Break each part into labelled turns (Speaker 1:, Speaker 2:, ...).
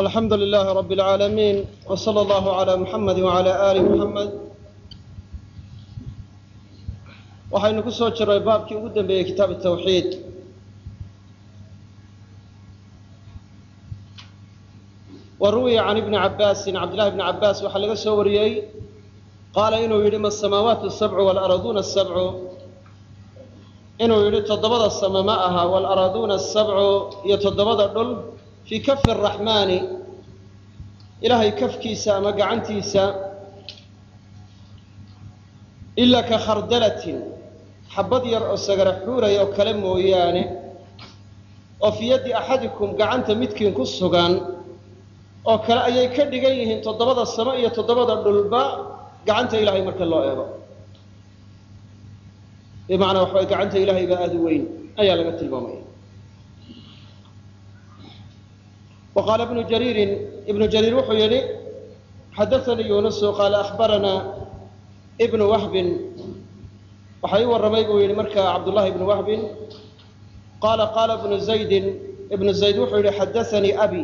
Speaker 1: alxamdu lilaahi rabi اlcaalamiin wsala allahu calaa muxamadi wacala aali muxamed waxaynu ku soo jirray baabkii ugu dambeeyey kitaab tawxiid wa ruwiya can ibni cabaasin cabdillahi bni cabaas waxaa laga soo wariyey qaala inuu yidhi ma asamaawaatu sabcu walaraduuna asabcu inuu yidhi toddobada sama ma aha walaraduuna asabcu iyo toddobada dhul fii kafi araxmaani ilaahay kafkiisa ama gacantiisa ilaa ka khardalatin xabad yar oo sagara xuuraya oo kale mooyaane oo fii yaddi axadikum gacanta midkiin ku sugan oo kale ayay ka dhigan yihiin toddobada samo iyo toddobada dhulba gacanta ilaahay marka loo eego. Bimacnaa waxa way gacanta ilaahay baa aada u weyn ayaa laga tilmaamaya qaala ibnu jariirin ibnu jariir wuxuu yidhi xadaanii yunusu qaala ahbaranaa ibnu wahbin waxaa ii warramay buu yidhi markaa cabdullahi ibnu wahbin qaala qaala ibnu zaydin ibnu zayd wuxuu abi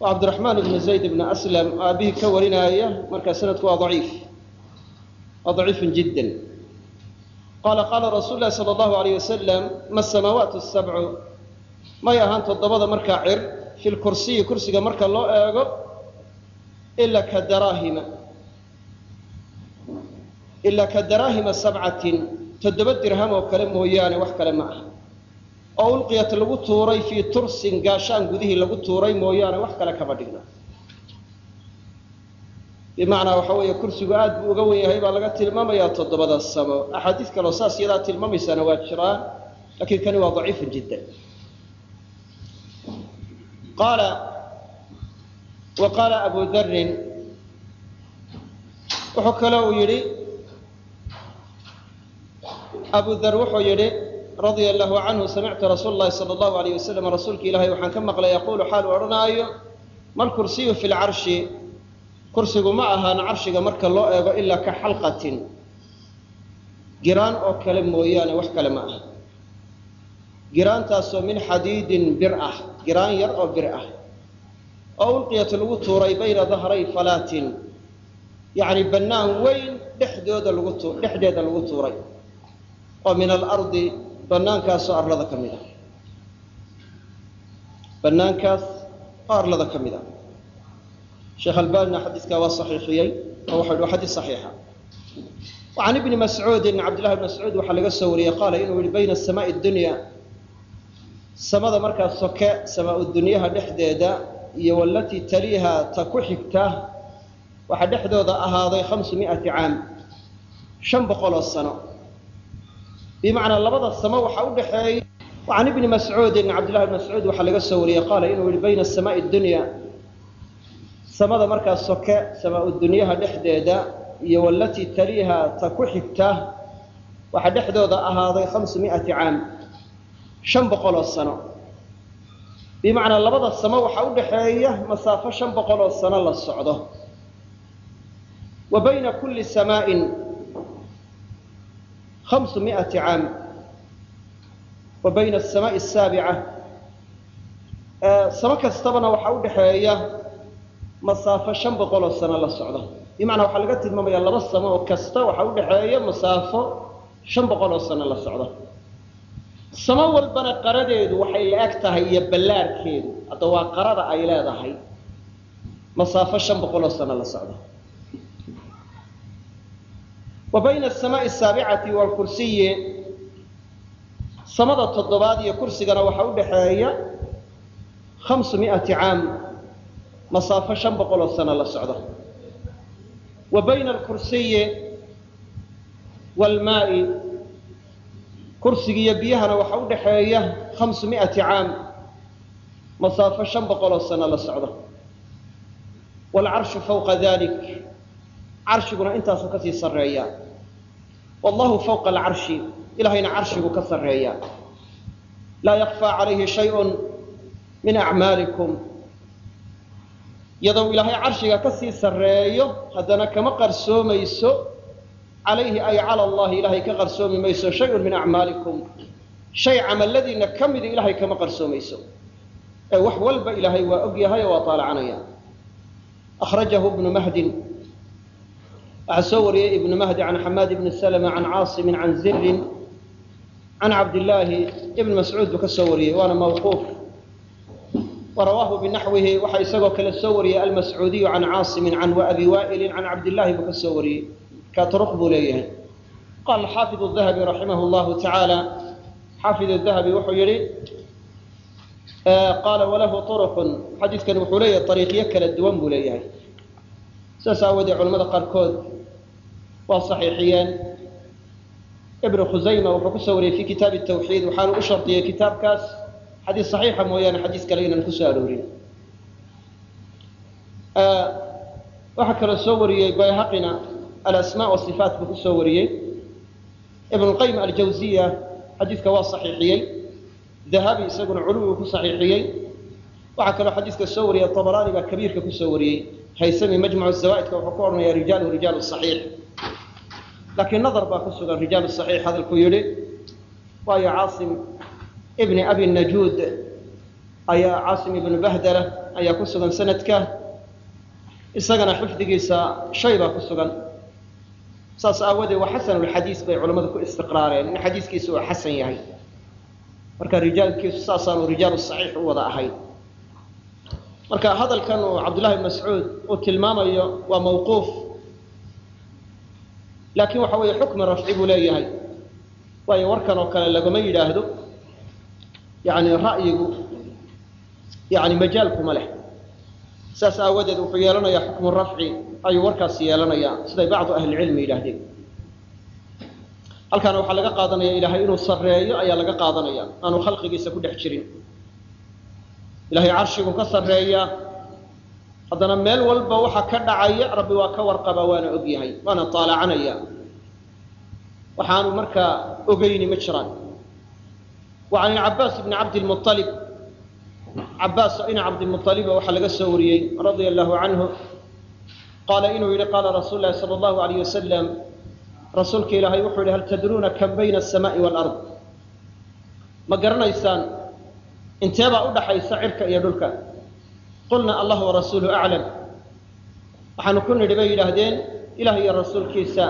Speaker 1: waa cabdiraxmaan ibnu zayd ibnu aslam oo aabihii ka warinaaya markaa sanadku waa daciif waa daciifun jiddan qaala qaala rasuulu lahi sala allahu alayh wasalam ma samaawaat sabcu may ahaan toddobada markaa cir fi lkursiyi kursiga marka loo eego ila ka daraahima. Ilaa ka daraahima sabcatin toddoba dirham oo kale mooyaane wax kale ma aha. Oo ulqiyat lagu tuuray fii tursin gaashaan gudihii lagu tuuray mooyaane wax kale kama dhigna. Bimacnaa waxa weeye kursigu aad buu uga wen yahay baa laga tilmaamayaa toddobada samo. Axaadiis kaleo saas iyadaa tilmaamaysaana waa jiraan lakiin kani waa daciifun jiddan qaala wa qaala abu darin wuxuu kale uu yidhi abu dar wuxuu yidhi radia allahu canhu samictu rasuula llahi sala allahu alayh wasalam rasuulka ilaahay waxaan ka maqlay yaquulu xaal u odhanaayo mal kursiyu fi lcarshi kursigu ma ahaan carshiga marka loo eego ilaa ka xalqatin giraan oo kale mooyaane wax kale ma giraantaasoo min xadiidin bir ah giraan yar oo bir ah. Oo ulqiyat lagu tuuray bayna dahray falaatin. Yacni bannaan weyn dhexdooda lagu tu dhexdeeda lagu tuuray. Oo min alardi bannaankaasoo arlada ka mid a bannaankaas oo arlada ka mid a sheekh albanina xadiiskaa waa saxiixiyey oo waxau yidhi xadiis saxiixa. Wa ibni mascuudin cabdillahi bn mascuud waxaa laga soo wariyey qaala inuu yihi bayna asamaai dunya samada markaa soke samaa dunyaha dhexdeeda iyo walatii taliiha ta ku xigta waxaa dhexdooda ahaaday hamsu miati caam shan boqoloo sano. Bimacnaa labada samo waxaa u dhexeeya can ibni mascuudin cabdillahi bn mascuud waxaa laga soo wariyey qaala inuu yihi bayna asamaai dunya. Samada markaa soke samaa dunyaha dhexdeeda iyo walatii taliiha ta ku xigta waxaa dhexdooda ahaaday hamsu miati caam shan boqoloo sano. Bimacnaa labada samo waxaa u dhexeeya masaafo shan boqoloo sano la socdo. Wa bayna kulli samaain hamsu miati caam. Wa bayna asamaai asaabica samo kastabana waxaa u dhexeeya masaafo shan boqoloo sano la socdo. Bimacnaa waxaa laga tilmaamaya laba samo oo kasta waxaa u dhexeeya masaafo shan boqoloo sano la socdo samo walbana qaradeedu waxay la-eg tahay iyo ballaarkeedu. Hadda waa qarada ay leedahay. Masaafo shan boqoloo sano la socdo. Wa bayna asamaai asaabicati waalkursiyi samada toddobaad iyo kursigana waxaa u dhexeeya hamsu miati caam. Masaafo shan boqoloo sano la socdo. Wa bayna alkursiyi waalmaai kursigiiyo biyahana waxaa u dhexeeya hamsu miati caam. Masaafo shan boqoloo sano la socdo. Waalcarshu fawqa dalik carshiguna intaasuu ka sii sarreeya. Wallahu fawqa alcarshi. Ilahayna carshigu ka sarreeya. Laa yakfaa calayhi shayun min acmaalikum. Iyadoo ilaahay carshiga ka sii sarreeyo haddana kama qarsoomayso calayhi ay cala allahi ilaahay ka qarsoomi mayso shayun min acmaalikum. Shay camalladiinna ka midi ilaahay kama qarsoomayso ee wax walba ilaahay waa og yahay oo waa taalacanaya akhrajahu ibnu mahdin. Waxaa soo wariyey ibnu mahdi can xamaad ibni salma can caasimin can zirin can cabdillaahi ibn mascuud buu ka soo wariyey waana mawquuf. Warawaahu binaxwihi waxaa isagoo kale soo wariyey almascuudiyu can caasimin can abi waa'ilin can cabdillahi buu ka soo wariyey ka turuq buu leeyahay. Qaala xaafid dahabi raximah llahu tacaala xaafid dahabi wuxuu yihi qaala walahu uruqun xadiidkani wuxuu leeyahay ariiqyo kala duwan buu leeyahay. Sidaas aawoodee culamada qaarkood waa saxiixiyeen. Ibnu khusayma wuxuu ku soo wariyey fi kitaabi tawxiid waxaanu u shardiyey kitaabkaas. Xadiis saxiixa mooyaane xadiis kale inaan ku soo aroorin. Waxaa kaloo soo wariyey bayhaqina alasmaa wasifaat buu ku soo wariyey. Ibn aljawziya xadiidka waa saxiixiyey. Dahabi isaguna culuwigu ku saxiixiyey. Waxaa kaloo xadiiska soo wariyey abaraani baa kabiirka ku soo wariyey. Haysami majmuc zawaaidka wuxuu ku odhanaya rijaalu rijaalu saxiix. Laakiin nadar baa ku sugan rijaalu saxiix hadalkuu yihi waayo caasim ibni abi najuud ayaa caasim ibnu bahdala ayaa ku sugan sanadka. Isagana xifdigiisa shay baa ku sugan saas aawadeed waa xasanulxadiis bay culammadu ku istiqraareen. In xadiiskiisa uu xasan yahay. Marka rijaalkiisu saasaanu rijaalu saxiix u wada ahayn. Marka hadalkan uu cabdullahi bn mascuud uu tilmaamayo waa mawquuf. Laakiin waxa weeye xukmi rafci buu leeyahay. Waayo warkan oo kale laguma yidhaahdo yani ra'yigu yani majaalkuma leh. Saas aawadeed wuxuu yeelanayaa xukmu rafci ayuu warkaas yeelanayaa. Siday bacdu ahlicilmi yidhaahdeen. Halkaana waxaa laga qaadanaya ilaahay inuu sarreeyo ayaa laga qaadanaya. Aanu khalqigiisa ku dhex jirin. Ilahay carshigu ka sarreeya haddana meel walba waxa ka dhacaya rabbi waa ka warqaba waana og yahay waana taalacanaya waxaanu markaa ogeyni ma jiraan. Wa can cabaas bni cabdilmualib cabaas ina cabdilmualiba waxaa laga soo wariyey radia allahu canhu qaala inuu yihi qaala rasuul lahi sala allahu alayh wasalam rasuulka ilaahay wuxuu yihi hal tadruuna kam bayna asamaai waalard ma garanaysaan inteebaa u dhaxaysa cirka iyo dhulka qulna allah warasuulu aclam waxaanu ku nidhi bay yidhaahdeen ilah iyo rasuulkiisa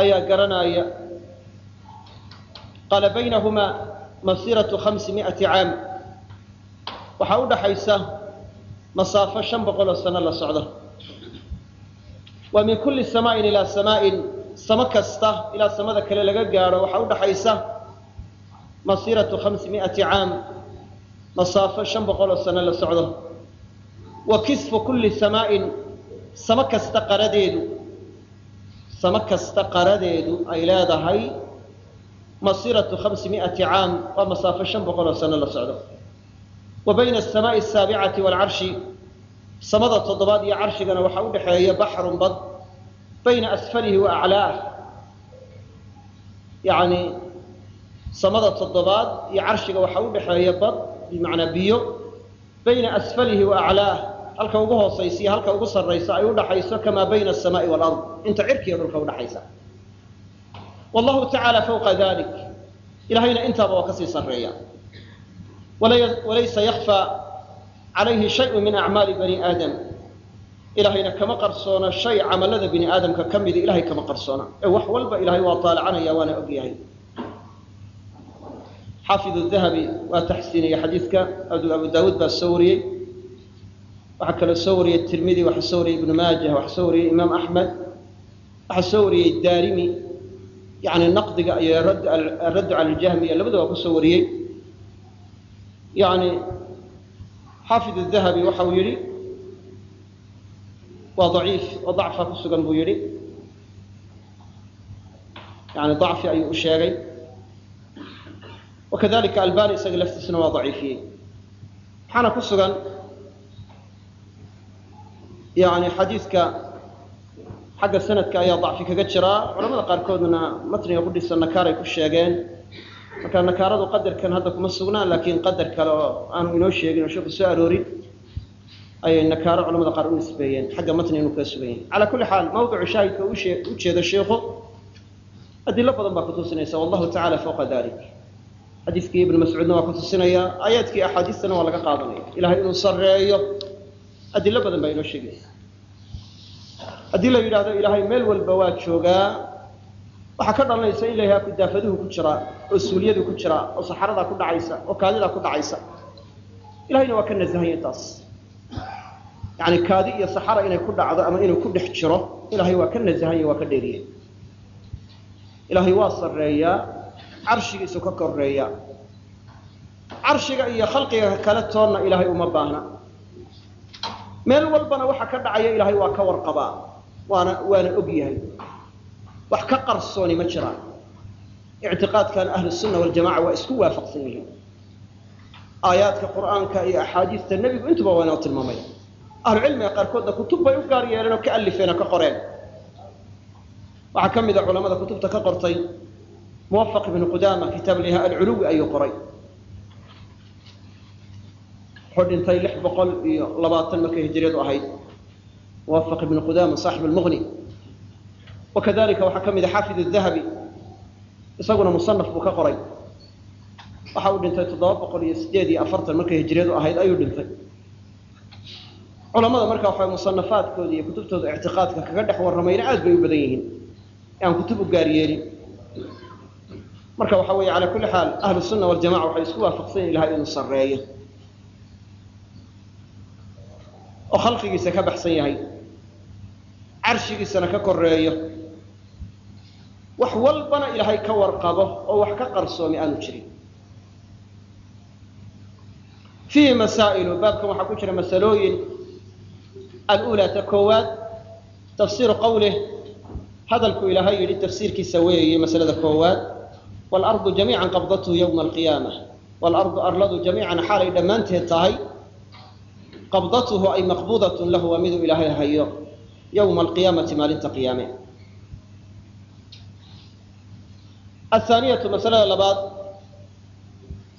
Speaker 1: ayaa garanaya qaala baynahumaa masiiratu hamsi miati caam waxaa u dhaxaysa masaafo shan boqol oo sano la socdo. Wa min kulli samaain ilaa samaain samo kasta ilaa samada kale laga gaadho waxaa u dhaxaysa masiiratu hamsi miati caam masaafo shan boqol oo sano la socdo. Wa kisfu kulli samaain samo kasta qaradeedu samo kasta qaradeedu ay leedahay masiiratu hamsi miati caam waa masaafo shan boqol oo sano la socdo wa bayna asamaai asaabicati waalcarshi samada toddobaad iyo carshigana waxaa u dhexeeya baxrun bad bayna asfalihi wa aclaah yani samada toddobaad iyo carshiga waxaa u dhexeeya bad bimacnaa biyo bayna asfalihi wa aclaah halka ugu hoosaysa iyo halka ugu sarraysa ay udhaxayso kamaa bayna asamaai waalard inta cirkiiyo dhulka udhaxaysa wallahu tacaala fawqa walaysa yakfaa calayhi shayun min acmaali bani aadam. Ilahayna kama qarsoona shay camalada bini aadamka ka mida ilahay kama qarsoona. Ee wax walba ilahay waa taalacanaya waana og yahay xaafid dahabi waa taxsiiniyey xadiidka abu daawuud baa soo wariyey. Waxaa kaloo soo wariyey tirmidi waxaa soo wariyey ibnu maajah waxaa soo wariyey imaam axmed. Waxaa soo wariyey daarimi. Yani naqdiga iyo araddu cala ljahmiya labada waa wariyey yani xaafid dahabi waxa uu yihi waa daciif oo dacfa ku sugan buu yihi yani dacfi ayuu u sheegay. Wakadalika albani isaga laftiisuna waa daciifiyey. Waxaana ku sugan? Yani xadiidka xagga sanadka ayaa dacfi kaga jiraa. Culamada qaarkoodna matniga qudhisa nakaaray ku sheegeen marka nakaaradu qadarkan hadda kuma sugnaan laakiin qadar kale oo aanu inoo sheegin oo sheeku soo aroorin ayay nakaaro culamada qaar u nisbeeyeen xagga matniga inuu kaga sugan yahay. Calaa kulli xaal mawdicu shaahidka ujeedo sheikhu adilo badan baa kutusinaysa wallahu tacala fawqa dalik xadiiskii ibnu mascuudna waa ku tusinaya aayaadkii axaadiistana waa laga qaadanaya. Ilahay inuu sarreeyo adilo badan baa inoo sheegaysa haddii la yidhahdo ilaahay meel walba waa joogaa waxaa ka dhalanaysa in la yidhaha kudaafaduhu ku jiraa oo suuliyadu ku jiraa oo saxaradaa ku dhacaysa oo kaadidaa ku dhacaysa. Ilahayna waa ka nasahanya taas yani kaadi iyo saxara inay ku dhacdo ama inuu ku dhex jiro ilahay waa ka nasahanya waa ka dheeriye. Ilaahay waa sarreeyaa carshigiisu ka koreeya carshiga iyo khalqiga kale toonna ilaahay uma baahna. Meel walbana waxa ka dhacaya ilaahay waa ka warqabaa waana waana og yahay wax ka qarsooni ma jiraan. Ictiqaadkan ahlu sunna waljamaca waa isku waafaqsan yihiin. Aayaadka qur'aanka iyo axaadiista nebigu intuba waa inoo tilmaamaya ahlucilmiga qaarkoodna kutub bay u gaar yeeleen oo ka alifeen oo ka qoreen. Waxaa ka mid a culamada kutubta ka qortay. Muwafaq ibnu qudaama kitaab layaha alculuwi ayuu qoray. Wuxuu dhintay lix boqol iyo labaatan markay hijriyadu ahayd. Muwafaq ibnu qudaama saaxib lmughni wakadalika waxaa ka mid a xaafid dahabi isaguna musanaf buu ka qoray waxa uu dhintay toddoba boqol iyo sideed iyo afartan markay hijriyadu ahayd ayuu dhintay culamada marka waxa musanafaadkooda iyo kutubtooda ictiqaadka kaga dhex warramayna aad bay u badan yihiin aan kutub u gaar yeelin marka waxa weeye calaa kulli xaal ahlu sunna waljamaca waxay isku waafaqsan yihiin ilahay inuu sarreeyo oo khalqigiisa ka baxsan yahay carshigiisana ka koreeyo wax walbana ilaahay ka warqabo oo wax ka qarsoomi aanu jirin. Fiihi masaa'ilu baabkan waxaa ku jira masalooyin. Alulaa ta koowaad tafsiiru qawlih. Hadalku ilaahay yidhi tafsiirkiisa weeye masalada koowaad. Waalardu jamiican qabdathu yowma alqiyaama waalardu arladu jamiican xaalay dhammaanteed tahay. Qabdatuhu ay maqbuudatun lahu waa miduu ilaahay hayo. Yowma alqiyaamati maalinta qiyaame athaaniyatu masalada labaad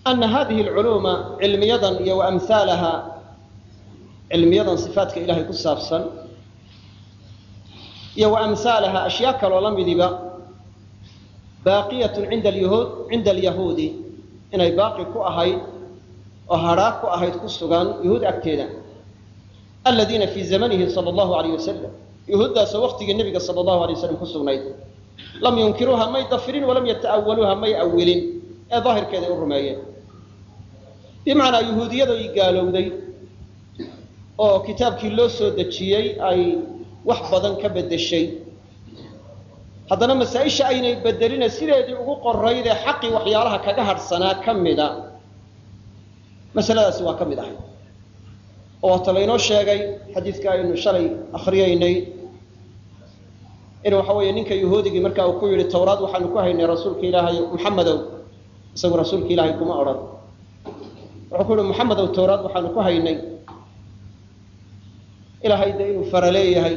Speaker 1: ana hadihi alculuuma cilmiyadan iyo wa amhaalaha cilmiyadan sifaatka ilahay ku saabsan iyo wa amhaalaha ashyaa kaloo la midiba baaqiyatun cinda alyahuudi inay baaqi ku ahayd oo hadhaa ku ahayd ku sugan yuhuud agteeda aladiina fii zamanihi sala allahu alayh wasalam yuhuuddaasoo waqtigii nebiga sala allahu alay wasalam ku sugnayd lam yunkiruuha may dafirin walam yata'awaluuha may awilin ee daahirkeeday u rumeeyeen. Bimacnaa yuhuudiyaday gaalowday oo kitaabkii loo soo dejiyey ay wax badan ka beddeshay. Haddana masaa-isha aynay bedelina sideedii ugu qoraydee xaqii waxyaalaha kaga hadhsanaa ka mida. Masaladaasi waa ka mid ahay oo waata laynoo sheegay xadiidka aynu shalay akhriyaynay in waxa weeye ninka yahuudigii marka uu ku yidhi tawraad waxaanu ku haynay rasuulka ilaahay muxamedow isagu rasuulka ilaahay kuma odhan. Wuxuu ku yihi muxamedow tawraad waxaanu ku haynay. Ilaahay de inuu fara leeyahay.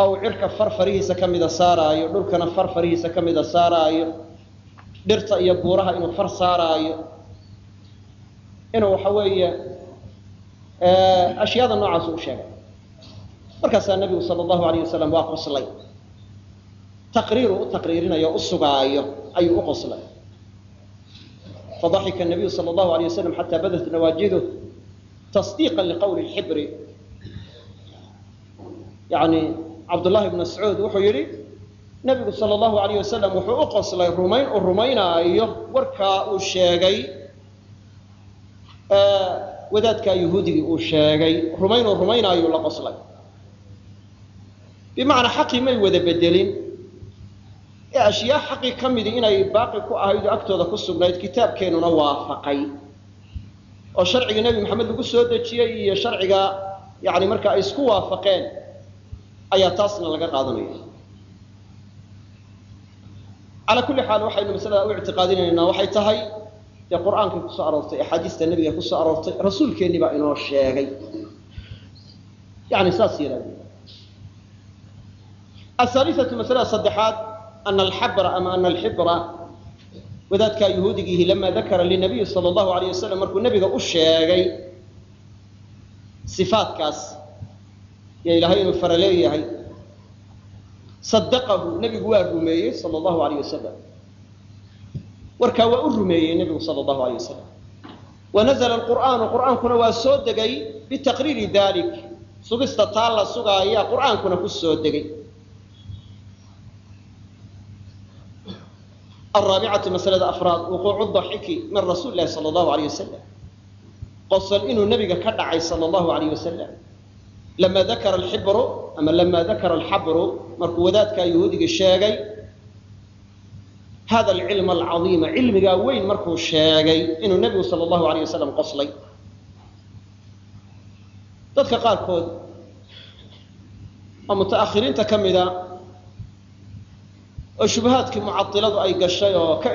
Speaker 1: Oo uu cirka far farihiisa ka mida saaraayo dhulkana far farihiisa ka mida saaraayo. Dhirta iyo buuraha inuu far saaraayo. Inuu waxa weeye ashyaada noocaasu u sheegay markaasaa nebigu sala allahu alayh wasalam waa qoslay. Taqriiru u taqriirinayo u sugaayo ayuu u qoslay. Fadaxika nabiyu sala allahu alayh wasalam xataa badat nawaajiduh tasdiiqan liqowli lxibri yani cabdullahi bn mascuud wuxuu yidhi nebigu sala allahu alayh wasalam wuxuu u qoslay rumayn uu rumaynaayo warkaa uu sheegay wadaadkaa yahuudigii uu sheegay. Rumayn uu rumaynaayuu la qoslay bimacnaa xaqii may wada bedelin. Ee ashyaa xaqii ka midi inay baaqi ku ahayd oo agtooda ku sugnayd kitaabkeennuna waafaqay. Oo sharciga nebi maxamed lagu soo dejiyey iyo sharciga yani marka ay isku waafaqeen ayaa taasna laga qaadanaya. Calaa kulli xaal waxaynu masalada u ictiqaadinaynaa waxay tahay dee qur'aankay ku soo aroortay axaadiista nebiga ku soo aroortay rasuulkeennii baa inoo sheegay. Yani saas yidhahdeen ahaalisatu masalada saddexaad ana alxabra ama ana alxibra wadaadkaa yahuudigiihi lama dakara linabiyi sala allahu alayh wasalam markuu nebiga u sheegay sifaatkaas iyo ilaahay inuu fara leeyahay sadaqahu nebigu waa rumeeyey sala allahu alayh wasalam warkaa waa u rumeeyey nebigu sala allahu alay wasalam wanazla alqur'aanu qur'aankuna waa soo degay bitaqriiri dalik sugista taa la sugaaya qur'aankuna ku soo degay araabicatu masalada afraad wuquucu daxiki min rasuuli lahi sala allahu alayh wasalam qosol inuu nebiga ka dhacay sala allahu alayh wasalam lama dakara alxibru ama lama dakara alxabru markuu wadaadkaa yahuudiga sheegay hada alcilma alcadiima cilmigaa weyn markuu sheegay inuu nebigu sala allahu alayh wasalam qoslay dadka qaarkood oo muta'akhiriinta ka mida oo shubahaadkii mucadiladu ay gashay oo ka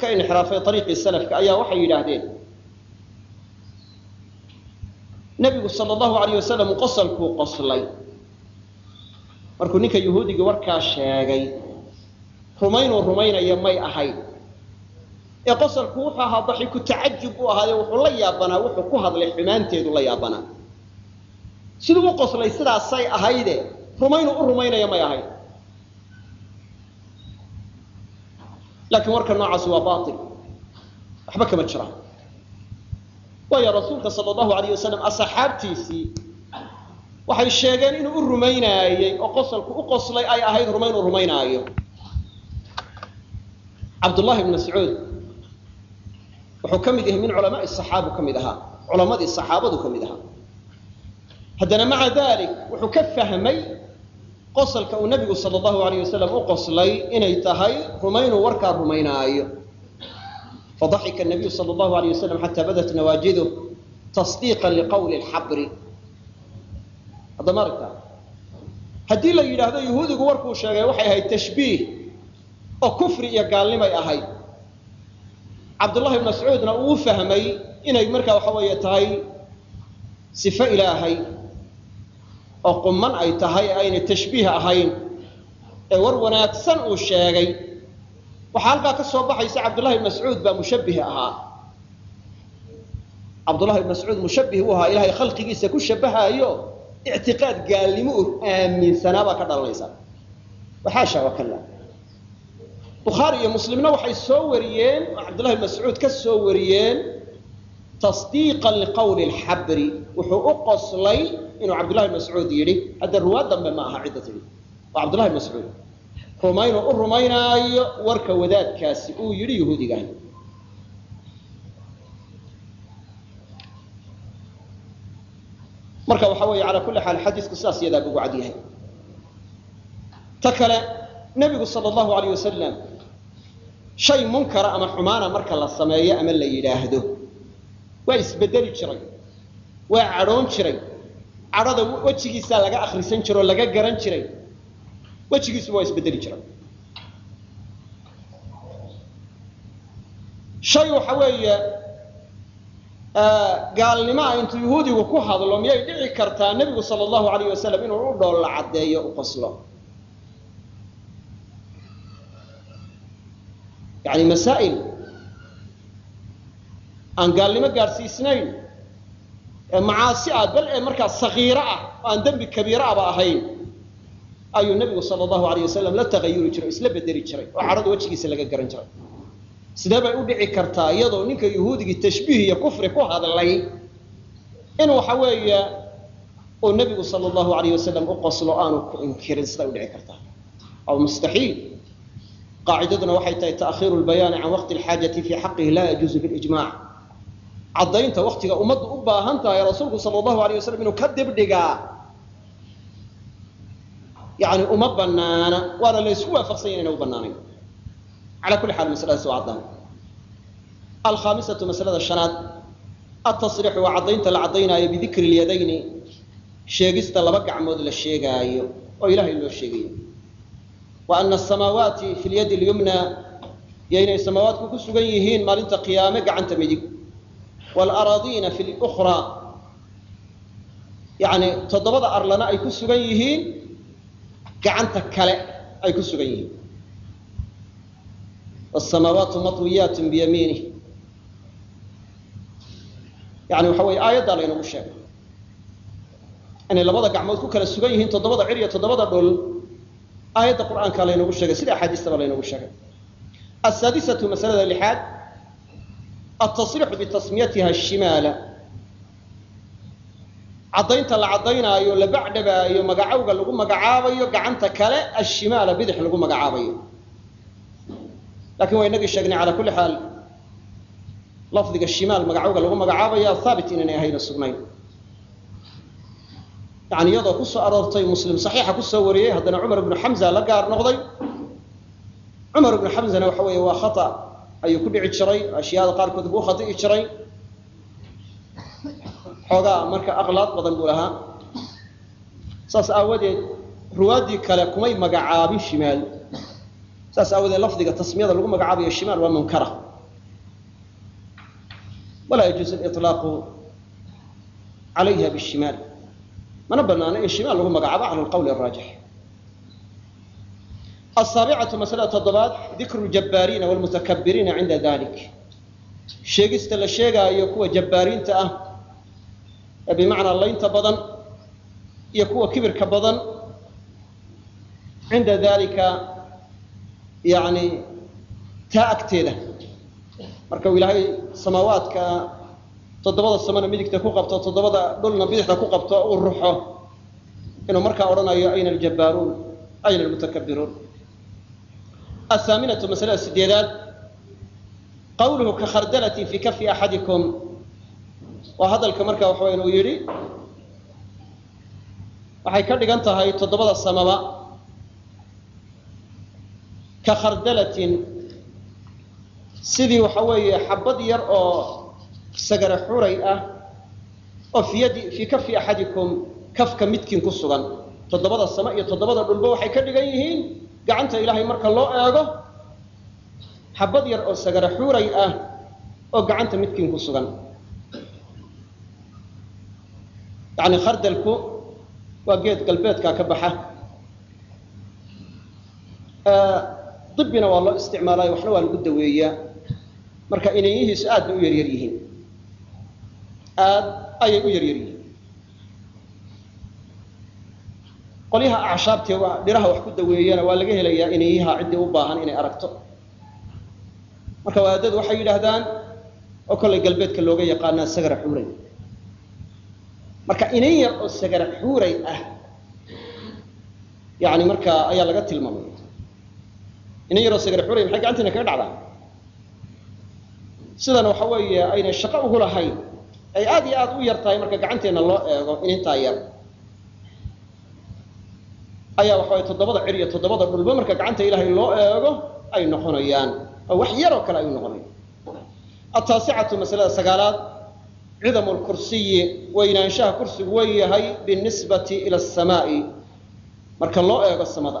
Speaker 1: ka inxiraafay ariiqii salafka ayaa waxay yidhaahdeen. Nebigu sala allahu alayh wasalam qosalkuu qoslay. Markuu ninka yahuudiga warkaa sheegay rumaynuu rumaynaya may ahayn. Ee qosalku wuxuu ahaa daxiku tacajub buu ahaayo wuxuu la yaabanaa wuxuu ku hadlay xumaanteedu la yaabanaa. Siduu u qoslay sidaasay ahayde rumaynuu u rumaynaya may ahayn laakiin warka noocaasi waa bail waxba kama jiraan waayo rasuulka sala allahu alayh wasalam asxaabtiisii waxay sheegeen inuu u rumaynaayey oo qosalku u qoslay ay ahayd rumayn uu rumaynaayo cabdullahi ibn mascuud wuxuu ka mid yahay min culamaai saxaabu ka mid ahaa culamadii saxaabadu ka mid ahaa haddana maca dalik wuxuu ka fahmay qosalka uu nabigu sala allahu alayh wasalam u qoslay inay tahay rumaynuu warkaa rumaynaayo. Fadaxika nabiyu sala allahu alayh wasalam xataa badat nawaajiduh tasdiiqan liqawli lxabri hadda ma aragtaa haddii la yidhaahdo yahuudigu warkuu sheegay waxay ahayd tashbiih oo kufri iyo gaalnimay ahayd. Cabdullahi ibn mascuudna uu fahmay inay markaa waxa weeye tahay sifo ilaahay oo quman ay tahay aynay tashbiih ahayn. Ee war wanaagsan uu sheegay. Waxaa halkaa ka soo baxaysa cabdullahi mascuud baa mushabbih ahaa. Cabdullahi mascuud mushabbih uu ahaa ilaahay khalqigiisa ku shabahaayo ictiqaad gaalnimo u aaminsanaabaa ka dhalanaysa. Waxaasha waa kala bukhaari iyo muslimna waxay soo wariyeen oo mascuud ka soo wariyeen tasdiiqan liqawli lxabri wuxuu u qoslay inuu cabdullahi mascuud yidhi hadda ruwaad dambe ma aha cidda tidhi waa cabdullahi mascuud. Rumaynuu u rumaynaayo warka wadaadkaasi uu yidhi yahuudigaah marka waxa weeye calaa kulli xaal xadiisku sidaas iyadaa ugu cad yahay. Ta kale nebigu sala allahu alayh wasalam shay munkara ama xumaana marka la sameeyo ama la yidhaahdo waa isbedeli jiray waa cadhoon jiray cadhada wejigiisaa laga akhrisan jiro o laga garan jiray wejigiisuba waa isbedeli jiray. Shay waxa weeye gaalnimaa intuu yahuudigu ku hadlo miyay dhici kartaa nebigu sala allahu alayh wasalam inuu u dhoolla caddeeyo u qoslo? Yani masaa'il aan gaalnimo gaadhsiisnayn macaasi ah bal ee markaa sakiiro ah oo aan dembi kabiira aba ahayn ayuu nebigu sala allahu alayh wasalam la tagayuri jiray isla bedeli jiray oo cadhada wejigiisa laga garan jiray. Sidee bay u dhici kartaa iyadoo ninka yahuudigii tashbiih iyo kufri ku hadlay? In waxa weeye uu nebigu sala allahu alayh wasalam u qoslo aanu ku inkirin siday u dhici kartaa. Aw mustaxiil. Qaacidaduna waxay tahay taakhiiru lbayaani can waqti alxaajati fii xaqihi laa yajuuzu bilijmac caddaynta waktiga ummaddu u baahan tahay rasuulku sala allahu alayh wasalam inuu ka dibdhigaa yani uma banaana waana la waafaqsan ya inayna u ala kulli xaal masaladaas waa caddaan. Alkhaamisatu masalada shanaad altasriixu waa caddaynta la caddaynaayo bidikri lyadayni sheegista laba gacmood la sheegaayo oo ilahay loo sheegayo. Wa ana asamaawaati fi lyadi lyumna iyo inay samaawaadku ku sugan yihiin maalinta qiyaame gacanta midig waalaraadiina fi lukraa yani toddobada arlana ay ku sugan yihiin gacanta kale ay ku sugan yihiin wsamaawaatu matwiyaat biyamiinih yani waxa weye aayaddaa laynagu sheegay inay labada gacmood ku kala sugan yihiin toddobada cir iyo toddobada dhul aayadda qur'aanka laynagu sheegay sida axaadiistaba laynagu sheegay asaadisatu masalada lixaad altasriixu bitasmiyatiha shimaala caddaynta la caddaynaayo la bacdhabaayo magacowga lagu magacaabayo gacanta kale ashimaala bidix lagu magacaabayo laakiin waa inagii sheegnay calaa kulli xaal lafdiga shimaal magacowga lagu magacaabaya haabit inaynay ahayna sugnayn yani iyadoo ku soo aroortay muslim saxiixa ku soo wariyey haddana cumar ibnu xamza la gaar noqday cumar ibnu xamzana waxa weeye waa khata ayuu ku dhici jiray ashyaada qaarkood buu khati'i jiray. Xoogaa marka aqlaad badan buu lahaa. Saas aawadeed ruwaaddii kale kumay magacaabin shimaal. Saas aawadeed lafdiga tasmiyada lagu magacaabayo shimaal waa munkara. Walaa yajuuzu liطlaaqu calayha bishimaal mana banaano in shimaal lagu magacaabo cala alqawli araajix asaabicatu masalada toddobaad dikru ljabbaariina walmutakabiriina cinda dalik sheegista la sheegaayo kuwa jabbaariinta ah ee bimacnaa laynta badan iyo kuwa kibirka badan cinda dalika yani taa agteeda marka uu ilaahay samaawaadka toddobada samana midigta ku qabto toddobada dhulna bidixda ku qabto uu ruxo inuu markaa odhanayo ayna aljabbaaruun ayna almutakabiruun athaaminatu masalada sideedaad qawluhu ka khardalatin fi kafi axadikum waa hadalka marka waxa wayan uu yidhi waxay ka dhigan tahay toddobada samaba ka khardalatin sidii waxa weeye xabad yar oo sagara xuray ah oo fi yadi fii kafi axadikum kafka midkiin ku sugan toddobada sama iyo toddobada dhulba waxay ka dhigan yihiin gacanta ilaahay marka loo eego xabad yar oo sagara xuray ah oo gacanta midkiin ku sugan. Yacni khardalku waa geed galbeedkaa ka baxa. Dibbina waa loo isticmaalaayo waxna waa lagu daweeyaa. Marka inayihiisu aad bay u yaryar yihiin. Aad ayay u yaryar yihiin qolyaha acshaabtee dhiraha wax ku daweeyana waa laga helayaa inayiha ciddii u baahan inay aragto. Marka wadaadadu waxay yidhaahdaan oo kollay galbeedka looga yaqaanaa sagara xuuray. Marka inan yar oo sagara xuuray ah yani markaa ayaa laga tilmaamaya inan yaroo sagara xuuray maxay gacantiina kaga dhacdaa? Sidan waxa weeye ayna shaqo ugu lahayn. Ay aad iyo aad u yar marka gacanteenna loo eego inintaa yar ayaa waxa weye toddobada cir iyo toddobada dhulba marka gacanta ilaahay loo eego ay noqonayaan. Oo wax yaroo kale ay noqonayaan ataasicatu masalada sagaalaad cidamu lkursiyi weynaanshaha kursigu wen yahay binisbati ila asamaai marka loo eego samada.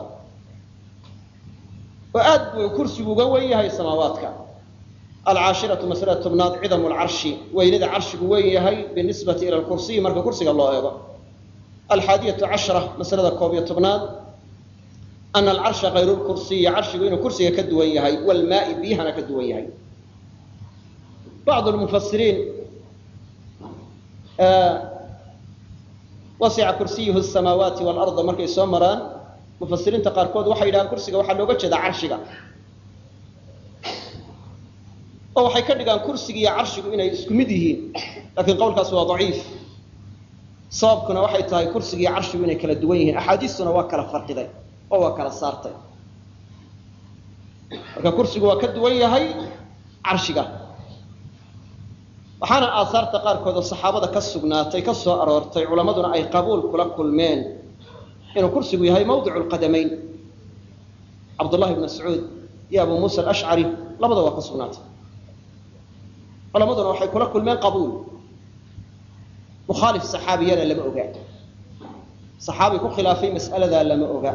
Speaker 1: Oo aad buu kursigu uga wen yahay samaawaadka. Alcaashiratu masalada tobnaad cidamu lcarshi weynada carshigu wen yahay binisbati ila lkursiyi marka kursiga loo eego alxaadiyatu cashra masalada koob iyo tobnaad ana alcarsha kayru lkursiyi carshigu inuu kursiga ka duwan yahay walmaai biyahana ka duwan yahay bacdu lmufasiriin wasica kursiyuhu samaawaati waalarda markay soo maraan mufasiriinta qaarkood waxay yidhahaan kursiga waxaa looga jeedaa carshiga oo waxay ka dhigaan kursiga iyo carshigu inay isku mid yihiin laakiin qowlkaas waa daciif sababkuna waxay tahay kursiga iyo carshigu inay kala duwan yihiin. Axaadiistuna waa kala farqiday oo waa kala saartay. Marka kursigu waa ka duwan yahay carshiga. Waxaana aahaarta qaarkood oo saxaabada ka sugnaatay ka soo aroortay culammaduna ay qabuul kula kulmeen inuu kursigu yahay mawdicu lqadamayn cabdullahi ibn mascuud iyo abu muusa alashcari labada waa ka sugnaatay. Culammaduna waxay kula kulmeen qabuul mukhaalif saxaabiyana lama oga saxaabi ku khilaafay mas'aladaa lama oga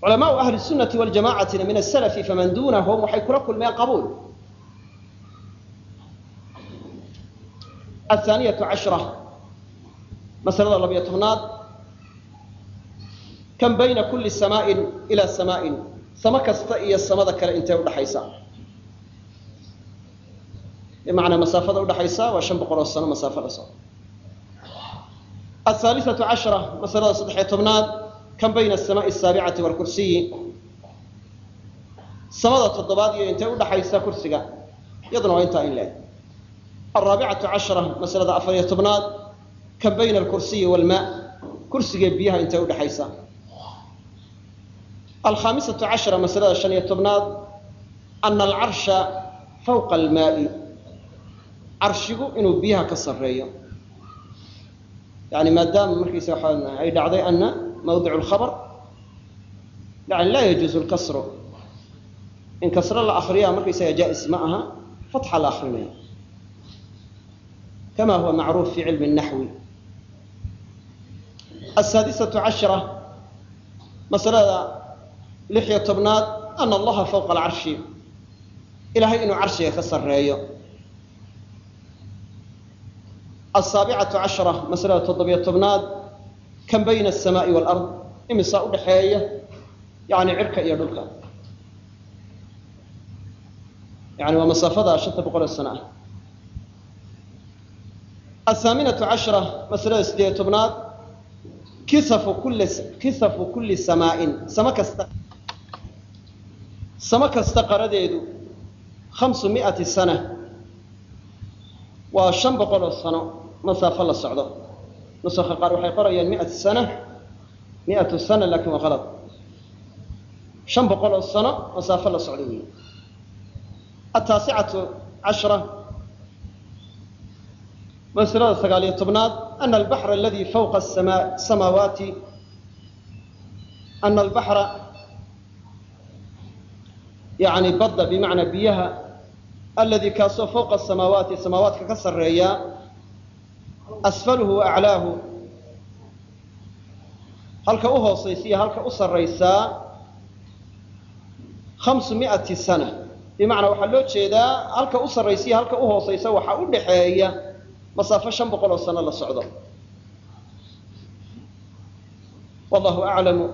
Speaker 1: culamaau ahli sunnati waljamacatina min asalafi faman dunahum waxay kula kulmeen qabuul athaaniyatu cashra masalada labiyo tobnaad kan bayna kulli samaain ilaa samaain samo kasta iyo samada kale intee udhaxaysa bimacnaa masaafada udhaxaysa waa shan boqol oo sano masaafo la soo athaalisatu cashra masalada saddexiyo tobnaad kan bayna asamaai asaabicati waalkursiyi samada toddobaad iyo intay udhaxaysa kursiga? Iyaduna waa intaa in leeg alraabicatu cashara masalada afar iyo tobnaad kan bayna alkursiyi waalmaa kursiga biyaha intay udhaxaysa alkhaamisatu cashara masalada shan iyo tobnaad ana alcarsha fawqa almaai carshigu inuu biyaha ka sarreeyo. Yani maadaama markiisa waxaa ay dhacday ana mawdicu lkhabar yani laa yajuuzu lkasru in kasro la akriyaa markaysaga jaa-is ma aha fatxa la akrinaya kama huwa macruuf fi cilmi naxwi. Asaadisatu cashra masalada lix iyo tobnaad ana allaha fawqa alcarshi ilahay inuu carshiga ka sarreeyo asaabicatu cashra masalada toddobiyo tobnaad kan bayna asamaai waalard imisaa udhaxeeya yani cirka iyo dhulka yani waa masaafada shanta boqol oo sano ah athaaminatu cashra masalada sideed iyo tobnaad kisafu kulli kisafu kulli samaain samo kasta samo kasta qaradeedu khamsu mi'ati sana waa shan boqol oo sano masaafo la socdo. Nusakha qaar waxay qorayaan miatu sana miatu sana laakiin waa qalad shan boqol oo sano masaafo la socdo wey ataasicatu cashra masalada sagaaliyo tobnaad ana albaxra aladi fawqa samaawaati ana albaxra yani badda bimacnaa biyaha aladi kaasoo fawqa asamaawaati samaawaadka ka sarreeya asfaluhu wa aclaahu halka u hoosaysa iyo halka u sarraysaa khamsu mi'ati sana bimacnaa waxaa loo jeedaa halka u sarraysa iyo halka u hoosaysa waxaa u dhaxeeya masaafo shan boqol oo sano la socdo wallahu aclamu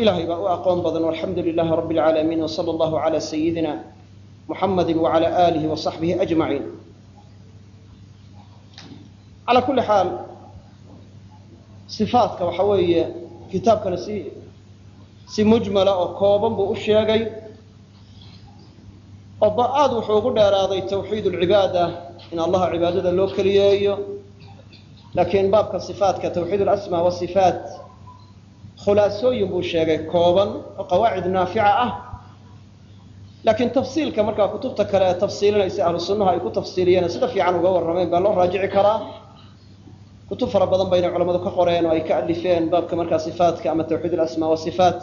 Speaker 1: ilahay baa u aqoon badan walxamdu lilahi rabbi اlcaalamiin wsala allahu cala sayidina muxamadi wacala aalihi wa saxbihi ajmaciin calaa kulli xaal sifaatka waxa weeye kitaabkana si si mujmala oo kooban buu u sheegay. Oo ba aada wuxuu ugu dheeraaday tawxiid alcibaada in allaha cibaadada loo keliyeeyo. Laakiin baabka sifaatka tawxiid alasmaa wasifaat khulaasooyin buu sheegay kooban oo qawaacid naafica ah. Laakiin tafsiilka markaa kutubta kale ee tafsiilinaysa ahlu ay ku tafsiiliyeen sida fiican uga warrameen baa loo raajici karaa kutub fara badan bayna culamadu ka qoreen oo ay ka alifeen baabka markaa sifaatka ama tawxiid alasmaa wasifaat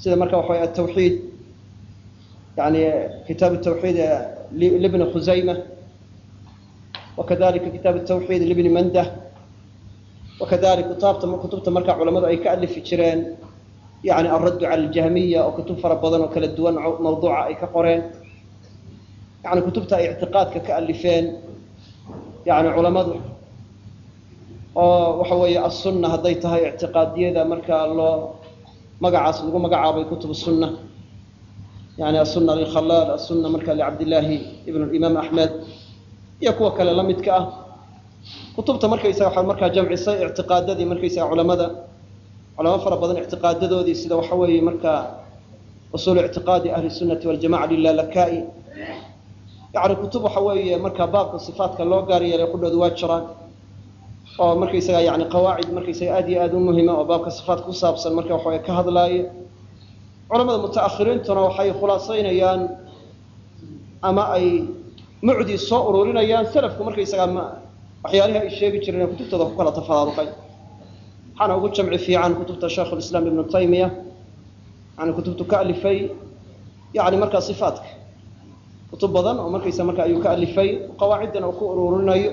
Speaker 1: sida marka waxa way atawxiid yani kitaab tawxiid libni khusayma wakadalika kitaab tawxiid libni mandah wakadalik kutaabta kutubta markaa culamadu ay ka alifi jireen yani alraddu cala aljahmiya oo kutub fara badan oo kala duwan mawduuca ay ka qoreen. Yani kutubta ay ictiqaadka ka alifeen yani culamadu oo waxa weeye asunna hadday tahay ictiqaadiyada markaa loo magacaas lagu magacaabay kutub sunna yani asunna lilkhalaal asunna marka licabdillaahi ibn imaam axmed iyo kuwa kale la midka ah. Kutubta markaysaga waxaa markaa jamcisay ictiqaadadii markaysaga culamada culamo fara badan ictiqaadadoodii sida waxa weeye markaa usuul ictiqaadi ahli sunnati waljamaca lilalakaai yani kutub waxa weeye markaa baabka sifaatka loo gaar yeelay qudhoodu waa jiraan oo markaysaga yani qawaacid markaysaga aad iyo aad u muhima oo baabka sifaatka ku saabsan marka waxaway ka hadlaayo culamada mutaakhiriintuna waxay khulaasaynayaan ama ay mucdii soo ururinayaan salafku markaysaga waxyaalihii ay sheegi jireen ee kutubtooda ku kala tafaraaruqay waxaana ugu jamci fiican kutubta sheikh lislaam ibnu taymiya yani kutubtu ka alifay yani markaa sifaatka kutub badan oo markaysa marka ayuu ka alifay qawaaciddan uu ku ururinayo